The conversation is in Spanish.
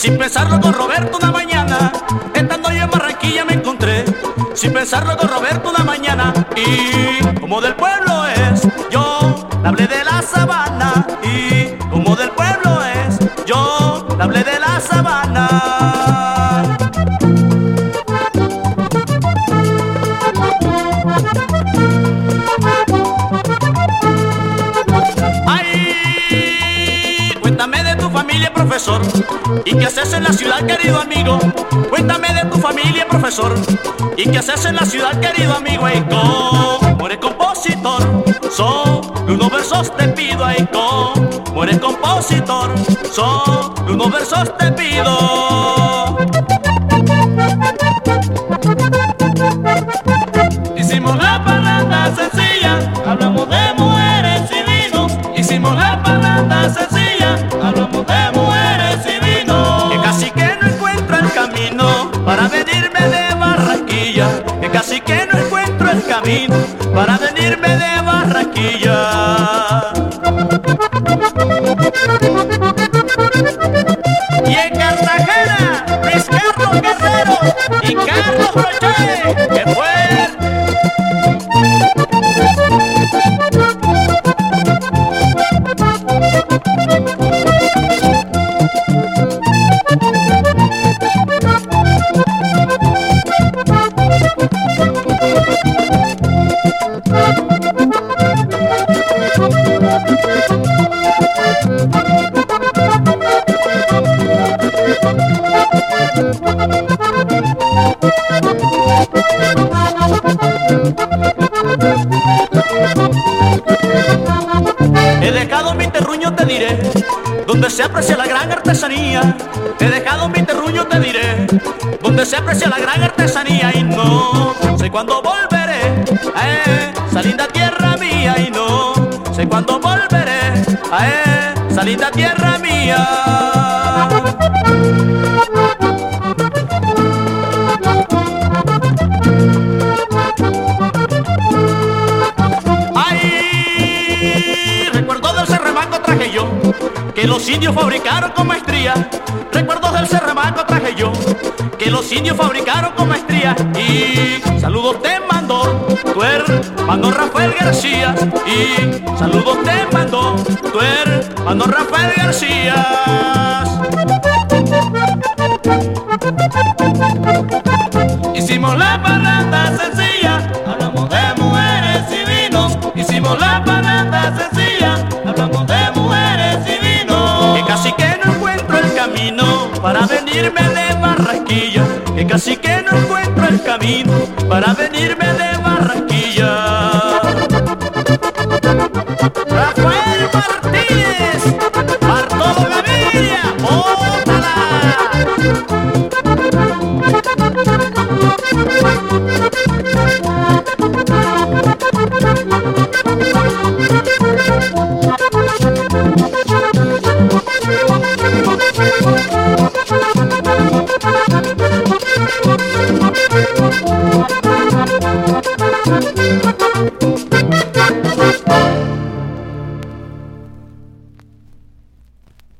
sin pensarlo con Roberto una mañana. Estando yo en Barranquilla me encontré, sin pensarlo con Roberto una mañana. Y como del pueblo hablé de la sabana. Y como del pueblo es, yo hablé de la sabana. Ay, cuéntame de tu familia, profesor. ¿Y qué haces en la ciudad, querido amigo? Cuéntame de tu familia, profesor. ¿Y qué haces en la ciudad, querido amigo? Ay, como eres compositor, unos versos te pido. Ay, como eres compositor, son unos versos te pido. Hicimos la parranda sencilla, hablamos de mujeres y vinos. Hicimos la parranda sencilla, hablamos de mujeres y vinos. Que casi que no encuentro el camino para venirme de de Barranquilla. Y en Cartagena, Luis Carlos Guerrero y Carlos donde se aprecia la gran artesanía. He dejado mi terruño, te diré, donde se aprecia la gran artesanía. Y no sé cuándo volveré a esa linda tierra mía. Y no sé cuándo volveré a esa linda tierra mía. Que los indios fabricaron con maestría. Recuerdos del cerramaco traje yo, que los indios fabricaron con maestría. Y saludos te mando tu hermano Rafael García. Y saludos te mando tu hermano Rafael García. Hicimos la parranda sencilla, hablamos de mujeres y vinos. Hicimos la parranda sencilla, para venirme de Barranquilla. Que casi que no encuentro el camino para venirme de